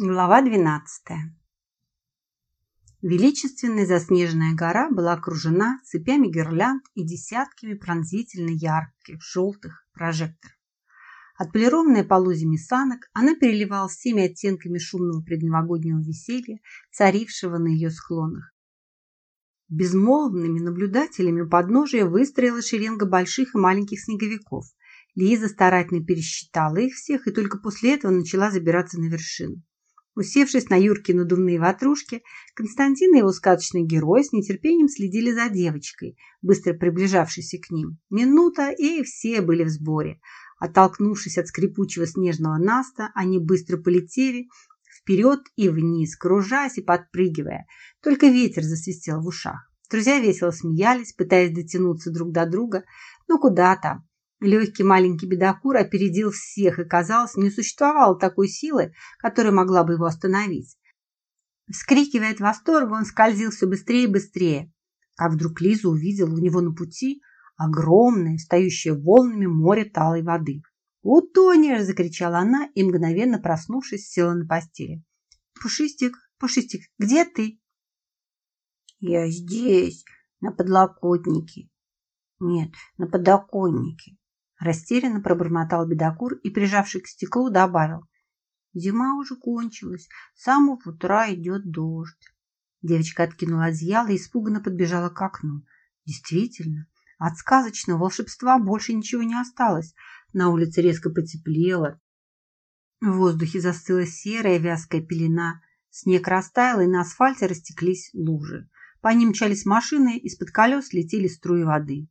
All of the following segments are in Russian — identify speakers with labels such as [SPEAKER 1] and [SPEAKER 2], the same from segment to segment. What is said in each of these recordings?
[SPEAKER 1] Глава 12. Величественная заснеженная гора была окружена цепями гирлянд и десятками пронзительно ярких желтых прожекторов. Отполированная полозьями санок, она переливалась всеми оттенками шумного предновогоднего веселья, царившего на ее склонах. Безмолвными наблюдателями у подножия выстроила шеренга больших и маленьких снеговиков. Лиза старательно пересчитала их всех и только после этого начала забираться на вершину. Усевшись на Юрке надувные ватрушки, Константин и его сказочный герой с нетерпением следили за девочкой, быстро приближавшейся к ним. Минута, и все были в сборе. Оттолкнувшись от скрипучего снежного наста, они быстро полетели вперед и вниз, кружась и подпрыгивая. Только ветер засвистел в ушах. Друзья весело смеялись, пытаясь дотянуться друг до друга. Но куда там? Легкий маленький бедокур опередил всех, и, казалось, не существовало такой силы, которая могла бы его остановить. Вскрикивая от восторга, он скользил все быстрее и быстрее, как вдруг Лиза увидела у него на пути огромное, стоящее волнами море талой воды. «Утонешь!» – закричала она и, мгновенно проснувшись, села на постели. «Пушистик, Пушистик, где ты?»
[SPEAKER 2] «Я здесь, на подлокотнике. Нет, на подоконнике.
[SPEAKER 1] Растерянно пробормотал бедокур и, прижавший к стеклу, добавил. Зима уже кончилась, с самого утра идет дождь. Девочка откинула одеяло и испуганно подбежала к окну. Действительно, от сказочного волшебства больше ничего не осталось. На улице резко потеплело. В воздухе застыла серая вязкая пелена. Снег растаял, и на асфальте растеклись лужи. По ним мчались машины, из-под колес летели струи воды.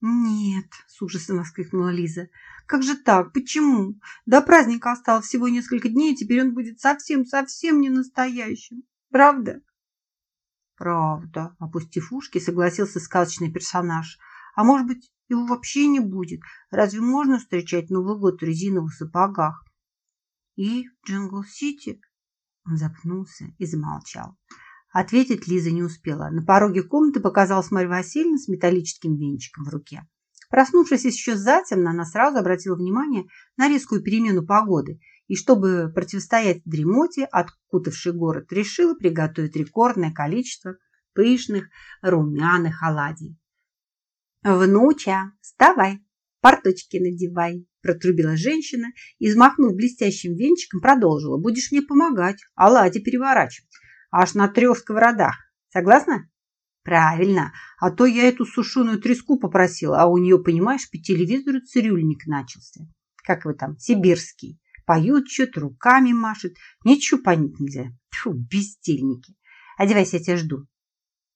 [SPEAKER 1] «Нет!» – с ужасом воскликнула Лиза. «Как же так? Почему? До праздника осталось всего несколько дней, и теперь он будет совсем-совсем не настоящим. Правда?»
[SPEAKER 2] «Правда», –
[SPEAKER 1] опустив ушки, согласился сказочный персонаж. «А может быть, его вообще не будет? Разве можно встречать Новый год в резиновых сапогах?» «И Джингл-Сити?» Он запнулся и замолчал. Ответить Лиза не успела. На пороге комнаты показалась Марья Васильевна с металлическим венчиком в руке. Проснувшись еще затемно, она сразу обратила внимание на резкую перемену погоды и, чтобы противостоять дремоте, окутавшей город, решила приготовить рекордное количество пышных румяных оладий. «Внуча, вставай, порточки надевай», – протрубила женщина и, взмахнув блестящим венчиком, продолжила. «Будешь мне помогать, оладьи переворачивать». Аж на трех сковородах. Согласна? Правильно. А то я эту сушеную треску попросила, а у нее, понимаешь, по телевизору цирюльник начался. Как вы там, сибирский. Поют что-то, руками машет. Ничего понять нельзя. Фу, бездельники. Одевайся, я тебя жду.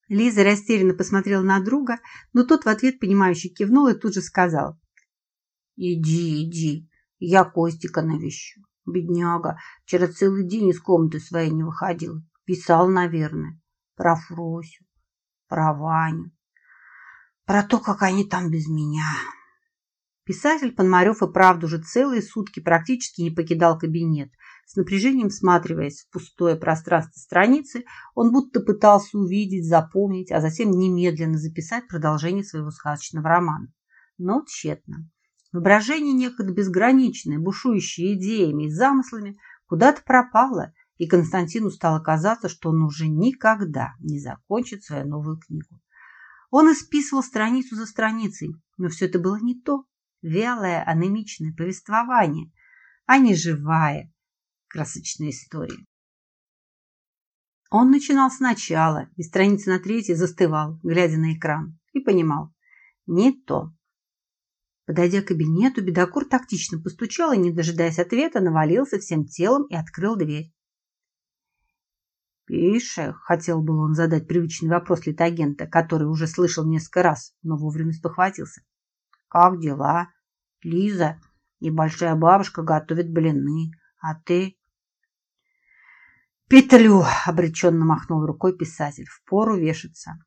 [SPEAKER 1] Лиза растерянно посмотрела на друга, но тот в ответ понимающе кивнул и тут же сказал.
[SPEAKER 2] Иди, иди, я Костика навещу. Бедняга, вчера целый день из комнаты своей не выходил. Писал, наверное, про Фросю, про Ваню, про то, как они там без меня.
[SPEAKER 1] Писатель Пономарев и правда уже целые сутки практически не покидал кабинет. С напряжением всматриваясь в пустое пространство страницы, он будто пытался увидеть, запомнить, а затем немедленно записать продолжение своего сказочного романа. Но тщетно. Воображение некогда безграничное, бушующее идеями и замыслами, куда-то пропало – и Константину стало казаться, что он уже никогда не закончит свою новую книгу. Он исписывал страницу за страницей, но все это было не то. Вялое, анемичное повествование, а не живая, красочная история. Он начинал сначала, и страница на третьей застывал, глядя на экран, и понимал – не то. Подойдя к кабинету, Бедокур тактично постучал и, не дожидаясь ответа, навалился всем телом и открыл дверь.
[SPEAKER 2] «Пише», — хотел был он задать привычный вопрос литагента, который уже слышал несколько раз, но вовремя спохватился. «Как дела? Лиза и большая бабушка готовят блины, а ты...»
[SPEAKER 1] «Петлю!» — обреченно махнул рукой писатель. «Впору вешаться».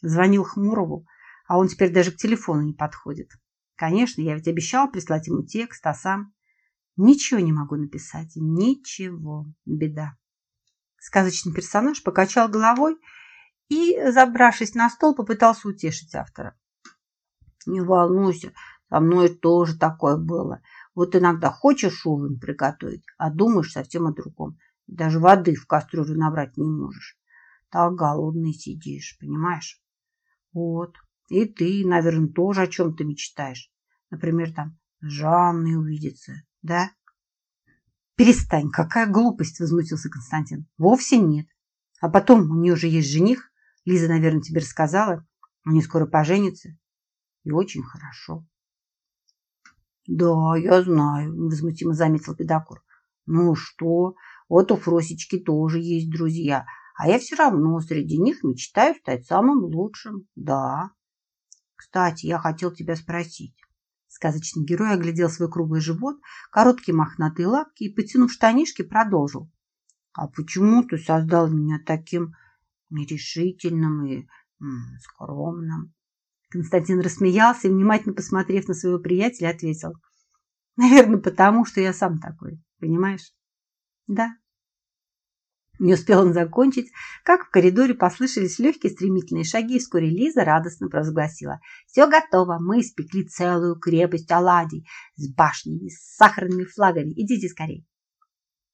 [SPEAKER 1] Звонил Хмурову, а он теперь даже к телефону не подходит. Конечно, я ведь обещал прислать ему текст, а сам... Ничего не могу написать. Ничего. Беда. Сказочный персонаж покачал головой и, забравшись на стол, попытался утешить автора.
[SPEAKER 2] «Не волнуйся, со мной тоже такое было. Вот иногда хочешь ужин приготовить, а думаешь совсем о другом. Даже воды в кастрюлю набрать не можешь. Так голодный сидишь, понимаешь? Вот. И ты, наверное, тоже о чем-то мечтаешь. Например, там с Жанной увидеться, да? Перестань, какая глупость, возмутился Константин. Вовсе нет. А потом у нее же есть жених. Лиза, наверное, тебе рассказала. Они скоро поженятся. И очень хорошо. Да, я знаю, невозмутимо заметил педакур. Ну что, вот у Фросечки тоже есть друзья, а я все равно среди них мечтаю стать самым лучшим. Да. Кстати, я хотел тебя спросить. Сказочный герой оглядел свой круглый живот, короткие мохнатые лапки и, потянув штанишки, продолжил. А почему ты создал меня таким нерешительным и скромным? Константин рассмеялся и, внимательно посмотрев на своего приятеля, ответил. Наверное, потому что я сам такой, понимаешь? Да. Не успел он закончить, как в коридоре послышались легкие стремительные шаги, и вскоре Лиза радостно провозгласила. «Все готово, мы испекли целую крепость оладий с башнями, с сахарными флагами. Идите скорее!»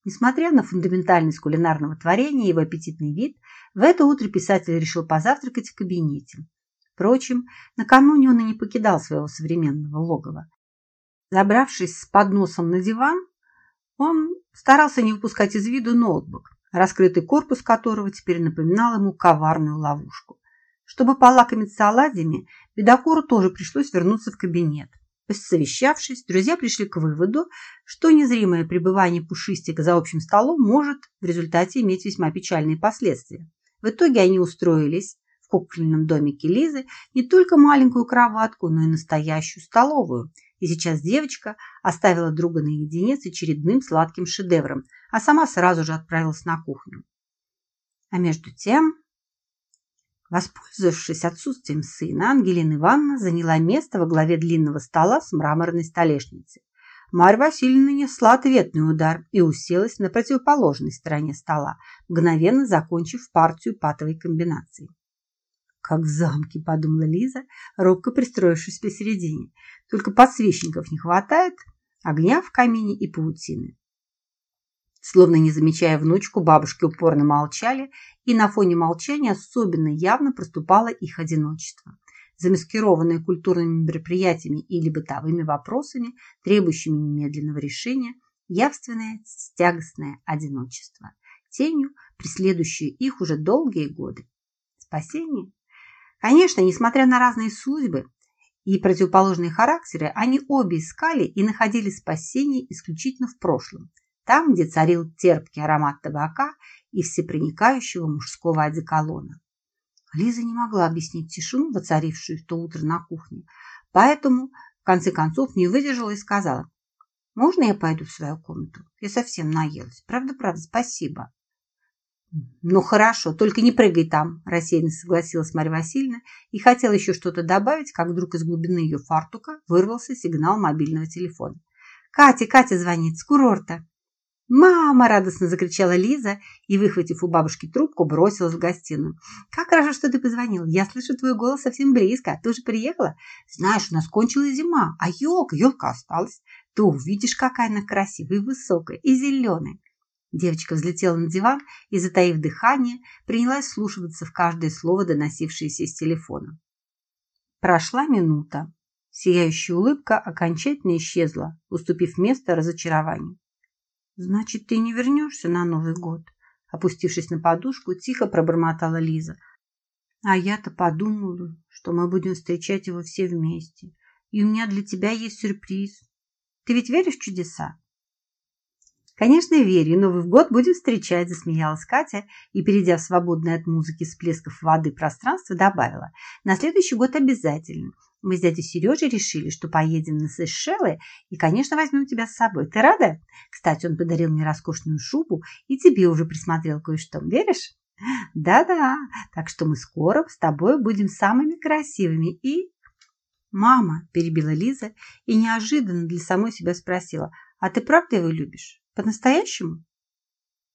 [SPEAKER 2] Несмотря на фундаментальность кулинарного творения и его аппетитный вид, в это утро писатель решил позавтракать в кабинете. Впрочем, накануне он и не покидал своего современного логова. Забравшись с подносом на диван, он старался не выпускать из виду ноутбук, раскрытый корпус которого теперь напоминал ему коварную ловушку. Чтобы полакомиться оладьями, бедокуру тоже пришлось вернуться в кабинет. Посовещавшись, друзья пришли к выводу, что незримое пребывание пушистика за общим столом может в результате иметь весьма печальные последствия. В итоге они устроились в кукольном домике Лизы не только маленькую кроватку, но и настоящую столовую. И сейчас девочка оставила друга наедине с очередным сладким шедевром, а сама сразу же отправилась на кухню. А между тем Воспользовавшись отсутствием сына, Ангелина Ивановна заняла место во главе длинного стола с мраморной столешницей. Марья Васильевна нанесла ответный удар и уселась на противоположной стороне стола, мгновенно закончив партию патовой комбинации. «Как в замке», – подумала Лиза, робко пристроившись посередине. «Только подсвечников не хватает, огня в камине и паутины». Словно не замечая внучку, бабушки упорно молчали, и на фоне молчания особенно явно проступало их одиночество. Замаскированное культурными мероприятиями или бытовыми вопросами, требующими немедленного решения, явственное тягостное одиночество, тенью, преследующее их уже долгие годы. Спасение? Конечно, несмотря на разные судьбы и противоположные характеры, они обе искали и находили спасение исключительно в прошлом – там, где царил терпкий аромат табака и всепроникающего мужского одеколона. Лиза не могла объяснить тишину, воцарившую в то утро на кухне, поэтому, в конце концов, не выдержала и сказала, «Можно я пойду в свою комнату? Я совсем наелась. Правда-правда, спасибо». «Ну хорошо, только не прыгай там», – рассеянно согласилась Марья Васильевна и хотела еще что-то добавить, как вдруг из глубины ее фартука вырвался сигнал мобильного телефона. «Катя, Катя звонит с курорта». «Мама!» – радостно закричала Лиза и, выхватив у бабушки трубку, бросилась в гостиную. «Как хорошо, что ты позвонил. Я слышу твой голос совсем близко. Ты уже приехала? Знаешь, у нас кончилась зима, а елка, елка осталась. Ты увидишь, какая она красивая и высокая, и зеленая». Девочка взлетела на диван и, затаив дыхание, принялась слушаться в каждое слово, доносившееся из телефона. Прошла минута. Сияющая улыбка окончательно исчезла, уступив место разочарованию. «Значит, ты не вернешься на Новый год?» Опустившись на подушку, тихо пробормотала Лиза. «А я-то подумала, что мы будем встречать его все вместе. И у меня для тебя есть сюрприз. Ты ведь веришь в чудеса?» «Конечно, верю. Новый год будем встречать», – засмеялась Катя и, перейдя в свободное от музыки всплесков воды пространство, добавила. «На следующий год обязательно. Мы с дядей Сережей решили, что поедем на Сейшелы и, конечно, возьмем тебя с собой. Ты рада? Кстати, он подарил мне роскошную шубу и тебе уже присмотрел кое-что. Веришь? Да-да, так что мы скоро с тобой будем самыми красивыми и... Мама, перебила Лиза и неожиданно для самой себя спросила, а ты правда его любишь? По-настоящему?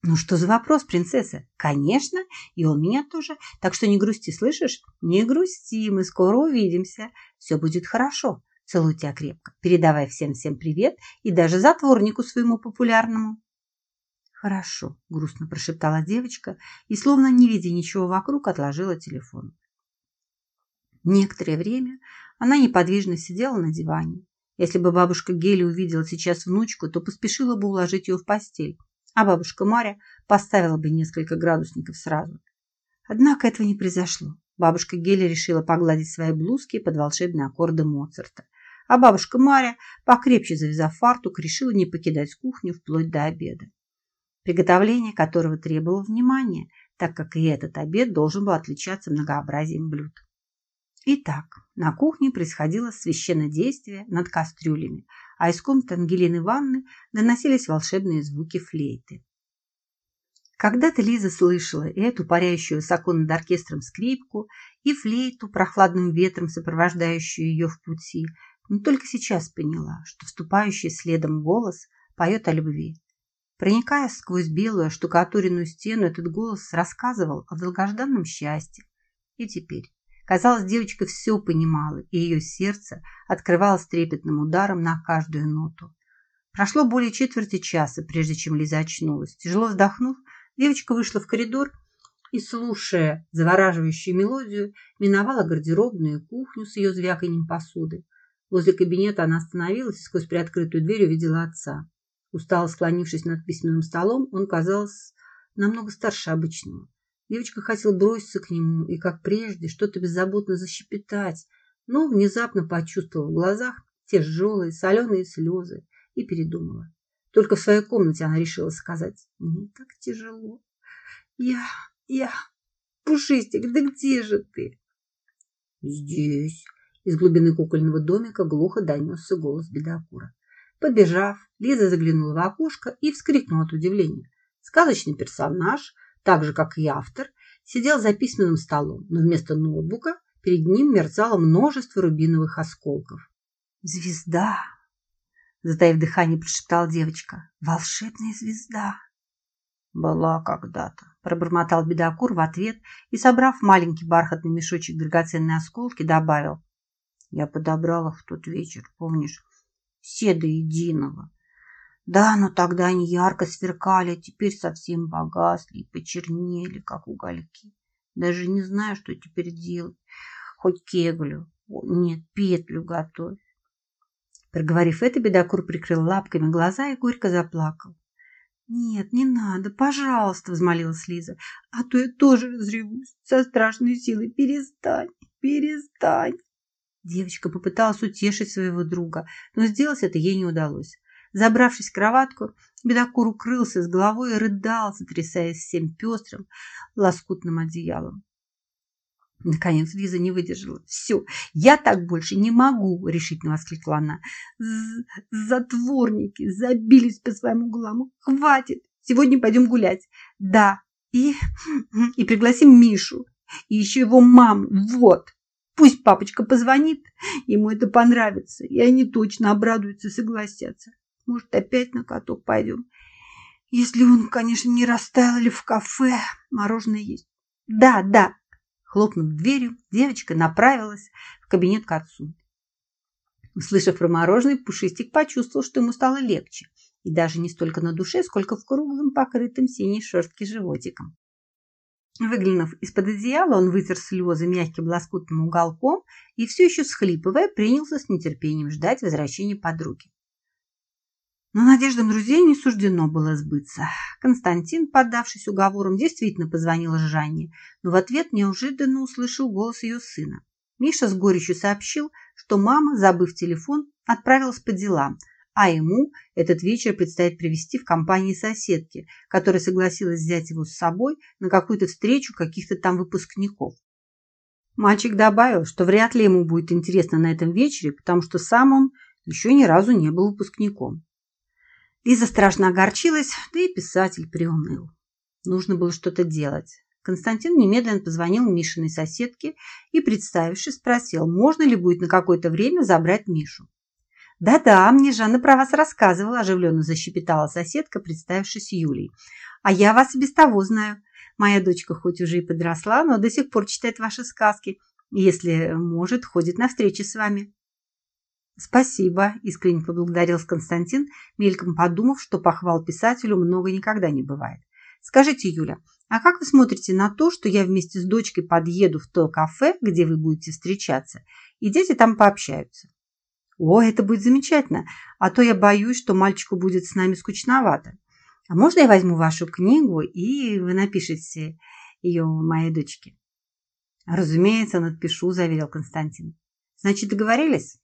[SPEAKER 2] Ну что за вопрос, принцесса? Конечно, и он меня тоже. Так что не грусти, слышишь? Не грусти, мы скоро увидимся. Все будет хорошо. Целую тебя крепко. Передавай всем-всем привет и даже затворнику своему популярному.
[SPEAKER 1] Хорошо, грустно прошептала девочка и, словно не видя ничего вокруг, отложила телефон. Некоторое время она неподвижно сидела на диване. Если бы бабушка Гели увидела сейчас внучку, то поспешила бы уложить ее в постель, а бабушка Маря поставила бы несколько градусников сразу. Однако этого не произошло. Бабушка Гели решила погладить свои блузки под волшебные аккорды Моцарта, а бабушка Маря, покрепче завязав фартук, решила не покидать кухню вплоть до обеда приготовление которого требовало внимания, так как и этот обед должен был отличаться многообразием блюд. Итак, на кухне происходило священное действие над кастрюлями, а из комнаты Ангелины Ивановны доносились волшебные звуки флейты. Когда-то Лиза слышала и эту парящую высоко над оркестром скрипку, и флейту, прохладным ветром сопровождающую ее в пути, но только сейчас поняла, что вступающий следом голос поет о любви. Проникая сквозь белую штукатуренную стену, этот голос рассказывал о долгожданном счастье. И теперь, казалось, девочка все понимала, и ее сердце открывалось трепетным ударом на каждую ноту. Прошло более четверти часа, прежде чем Лиза очнулась. Тяжело вздохнув, девочка вышла в коридор и, слушая завораживающую мелодию, миновала гардеробную кухню с ее звяканием посуды. Возле кабинета она остановилась и сквозь приоткрытую дверь увидела отца. Устало склонившись над письменным столом, он казался намного старше обычного. Девочка хотела броситься к нему и, как прежде, что-то беззаботно защепетать, но внезапно почувствовала в глазах тяжелые соленые слезы и передумала. Только в своей комнате она решила сказать «Мне так тяжело. Я, я, Пушистик, да где же ты?» «Здесь». Из глубины кукольного домика глухо донесся голос бедокура. Подбежав, Лиза заглянула в окошко и вскрикнула от удивления. Сказочный персонаж, так же, как и автор, сидел за письменным столом, но вместо ноутбука перед ним мерцало множество рубиновых осколков. «Звезда!» – затаив дыхание, прошептала девочка. «Волшебная звезда!» «Была когда-то», – пробормотал бедокур в ответ и, собрав маленький бархатный мешочек драгоценной осколки, добавил. «Я подобрал их в тот вечер, помнишь, все до единого. Да, но тогда они ярко сверкали, а теперь совсем погасли и почернели, как угольки. Даже не знаю, что теперь делать. Хоть кеглю, нет, петлю готовь. Проговорив это, бедокур прикрыл лапками глаза и горько заплакал. «Нет, не надо, пожалуйста», — взмолилась Лиза. «А то я тоже разревусь со страшной силой. Перестань, перестань». Девочка попыталась утешить своего друга, но сделать это ей не удалось. Забравшись в кроватку, бедокур укрылся с головой и рыдал, сотрясаясь всем пестрым, лоскутным одеялом. Наконец Лиза не выдержала. «Все, я так больше не могу!» – решительно воскликнула она. «Затворники забились по своим углам. Хватит! Сегодня пойдем гулять. Да, и, и пригласим Мишу, и еще его маму. Вот!» Пусть папочка позвонит, ему это понравится, и они точно обрадуются, согласятся. Может, опять на каток пойдем. Если он, конечно, не растаял или в кафе, мороженое есть. Да, да. Хлопнув дверью, девочка направилась в кабинет к отцу. Услышав про мороженое, Пушистик почувствовал, что ему стало легче. И даже не столько на душе, сколько в круглом, покрытом синей шерстке животиком. Выглянув из-под одеяла, он вытер слезы мягким лоскутным уголком и, все еще схлипывая, принялся с нетерпением ждать возвращения подруги. Но надеждам друзей не суждено было сбыться. Константин, поддавшись уговорам, действительно позвонил Жанне, но в ответ неожиданно услышал голос ее сына. Миша с горечью сообщил, что мама, забыв телефон, отправилась по делам – а ему этот вечер предстоит провести в компании соседки, которая согласилась взять его с собой на какую-то встречу каких-то там выпускников. Мальчик добавил, что вряд ли ему будет интересно на этом вечере, потому что сам он еще ни разу не был выпускником. Лиза страшно огорчилась, да и писатель приуныл. Нужно было что-то делать. Константин немедленно позвонил Мишиной соседке и, представившись, спросил, можно ли будет на какое-то время забрать Мишу. «Да-да, мне Жанна про вас рассказывала», – оживленно защепетала соседка, представившись Юлей. «А я вас и без того знаю. Моя дочка хоть уже и подросла, но до сих пор читает ваши сказки. Если может, ходит на встречи с вами». Спасибо, искренне поблагодарил Константин, мельком подумав, что похвал писателю много никогда не бывает. Скажите, Юля, а как вы смотрите на то, что я вместе с дочкой подъеду в то кафе, где вы будете встречаться, и дети там пообщаются? О, это будет замечательно, а то я боюсь, что мальчику будет с нами скучновато. А можно я возьму вашу книгу, и вы напишете ее моей дочке? Разумеется, надпишу, заверил Константин. Значит, договорились?